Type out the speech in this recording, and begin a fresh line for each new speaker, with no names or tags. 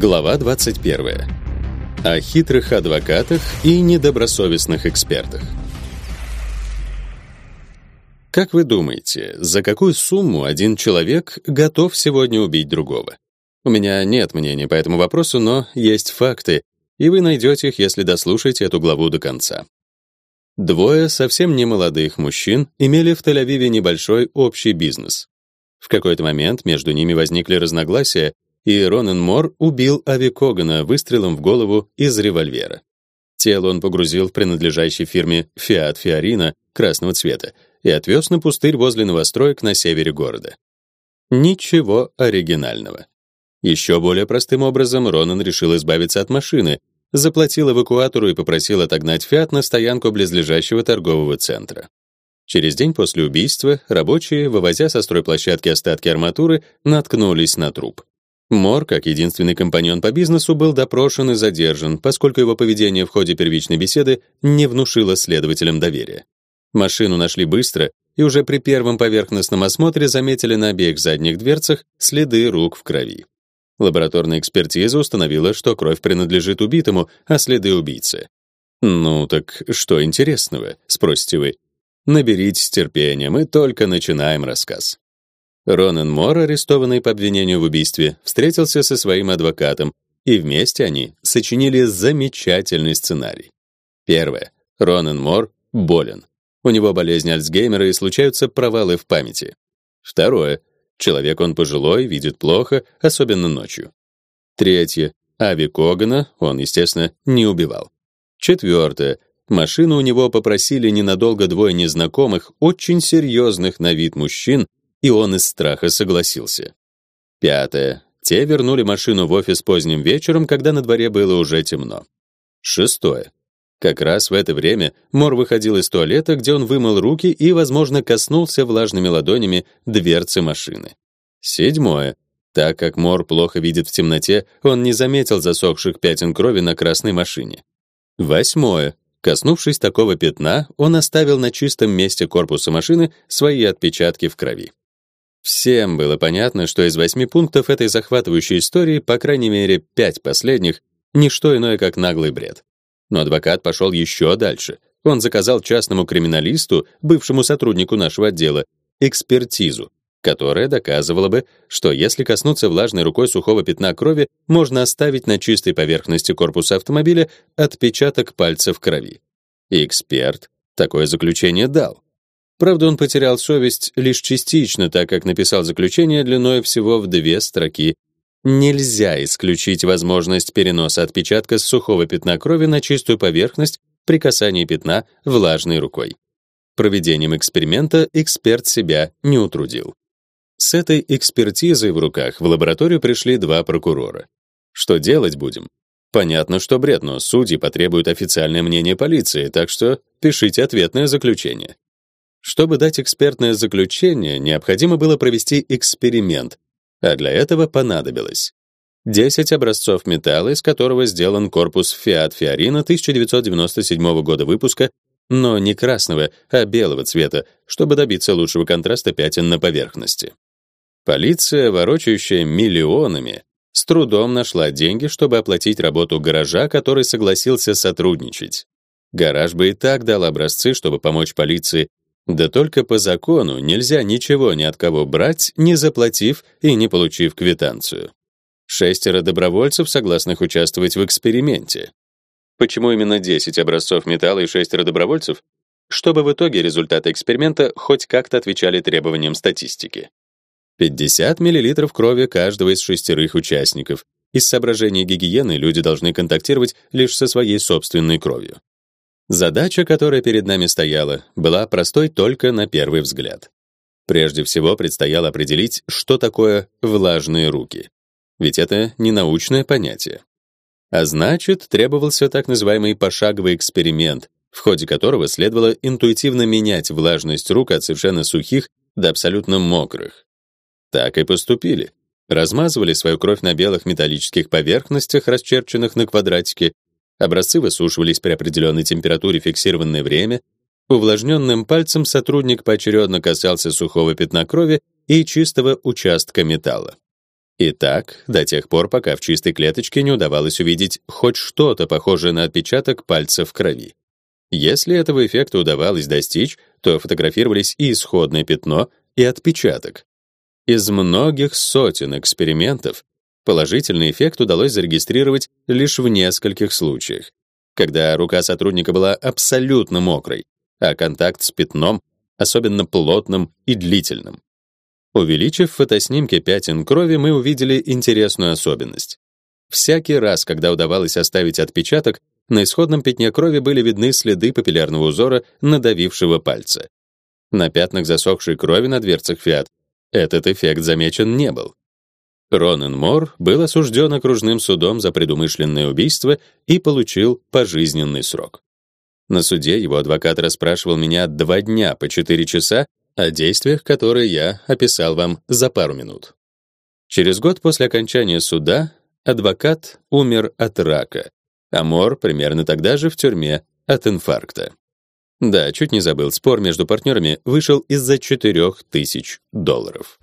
Глава 21. О хитрых адвокатах и недобросовестных экспертах. Как вы думаете, за какую сумму один человек готов сегодня убить другого? У меня нет мнения по этому вопросу, но есть факты, и вы найдете их, если дослушаете эту главу до конца. Двое совсем немолодых мужчин имели в Тель-Авиве небольшой общий бизнес. В какой-то момент между ними возникли разногласия, и Ронан Мор убил Ави Когана выстрелом в голову из револьвера. Тело он погрузил в принадлежащей фирме Fiat Fiorina красного цвета и отвез на пустырь возле новостроек на севере города. Ничего оригинального. Еще более простым образом Ронан решил избавиться от машины, заплатил эвакуатору и попросил отогнать Фиат на стоянку близлежащего торгового центра. Через день после убийства рабочие, вывозя со стройплощадки остатки арматуры, наткнулись на труп. Мор, как единственный компаньон по бизнесу, был допрошен и задержан, поскольку его поведение в ходе первичной беседы не внушило следователям доверия. Машину нашли быстро, и уже при первом поверхностном осмотре заметили на обеих задних дверцах следы рук в крови. Лабораторная экспертиза установила, что кровь принадлежит убитому, а следы убийцы. Ну так что интересного, спросите вы? Наберитесь терпения, мы только начинаем рассказ. Ронан Мор, арестованный по обвинению в убийстве, встретился со своим адвокатом, и вместе они сочинили замечательный сценарий. Первое. Ронан Мор болен. У него болезнь Альцгеймера и случаются провалы в памяти. Второе. Человек он пожилой, видит плохо, особенно ночью. Третье. Ави Когана он, естественно, не убивал. Четвертое. Машину у него попросили ненадолго двое незнакомых, очень серьезных на вид мужчин, и он из страха согласился. Пятое. Те вернули машину в офис поздним вечером, когда на дворе было уже темно. Шестое. Как раз в это время Мор выходил из туалета, где он вымыл руки и, возможно, коснулся влажными ладонями дверцы машины. Седьмое. Так как Мор плохо видит в темноте, он не заметил засохших пятен крови на красной машине. Восьмое. Коснувшись такого пятна, он оставил на чистом месте корпуса машины свои отпечатки в крови. Всем было понятно, что из восьми пунктов этой захватывающей истории, по крайней мере, пять последних не что иное, как наглый бред. Но адвокат пошел еще дальше. Он заказал частному криминалисту, бывшему сотруднику нашего отдела, экспертизу, которая доказывала бы, что если коснуться влажной рукой сухого пятна крови, можно оставить на чистой поверхности корпуса автомобиля отпечаток пальцев крови. И эксперт такое заключение дал. Правда, он потерял совесть лишь частично, так как написал заключение длиной всего в две строки. Нельзя исключить возможность переноса отпечатка с сухого пятна крови на чистую поверхность при касании пятна влажной рукой. Проведением эксперимента эксперт себя не утрудил. С этой экспертизой в руках в лабораторию пришли два прокурора. Что делать будем? Понятно, что бред, но судьи потребуют официальное мнение полиции, так что пишите ответное заключение. Чтобы дать экспертное заключение, необходимо было провести эксперимент, а для этого понадобилось 10 образцов металла, из которого сделан корпус Fiat Fiorino 1997 года выпуска, но не красного, а белого цвета, чтобы добиться лучшего контраста пятен на поверхности. Полиция, ворочающая миллионами, с трудом нашла деньги, чтобы оплатить работу гаража, который согласился сотрудничать. Гараж бы и так дал образцы, чтобы помочь полиции, да только по закону нельзя ничего ни от кого брать, не заплатив и не получив квитанцию. Шестеро добровольцев, согласных участвовать в эксперименте. Почему именно 10 образцов металла и шестеро добровольцев? Чтобы в итоге результаты эксперимента хоть как-то отвечали требованиям статистики. 50 мл крови каждого из шестерых участников. Из соображений гигиены люди должны контактировать лишь со своей собственной кровью. Задача, которая перед нами стояла, была простой только на первый взгляд. Прежде всего предстояло определить, что такое влажные руки. Ведь это не научное понятие. А значит, требовался так называемый пошаговый эксперимент, в ходе которого следовало интуитивно менять влажность рук от совершенно сухих до абсолютно мокрых. Так и поступили. Размазывали свою кровь на белых металлических поверхностях, расчерченных на квадратике. Образцы высушивались при определенной температуре фиксированное время. Увлажненным пальцем сотрудник поочередно касался сухого пятна крови и чистого участка металла. И так до тех пор, пока в чистой клеточке не удавалось увидеть хоть что-то похожее на отпечаток пальца в крови. Если этого эффекта удавалось достичь, то фотографировались и исходное пятно, и отпечаток. Из многих сотен экспериментов положительный эффект удалось зарегистрировать лишь в нескольких случаях, когда рука сотрудника была абсолютно мокрой, а контакт с пятном особенно плотным и длительным. Увеличив фотоснимки пятен крови, мы увидели интересную особенность. Всякий раз, когда удавалось оставить отпечаток, на исходном пятне крови были видны следы папиллярного узора надавившего пальца. На пятнах засохшей крови на дверцах Fiat этот эффект замечен не был. Ронен Мор был осужден окружным судом за предумышленное убийство и получил пожизненный срок. На суде его адвокат расспрашивал меня два дня по четыре часа о действиях, которые я описал вам за пару минут. Через год после окончания суда адвокат умер от рака, а Мор примерно тогда же в тюрьме от инфаркта. Да, чуть не забыл, спор между партнерами вышел из-за 4000 долларов.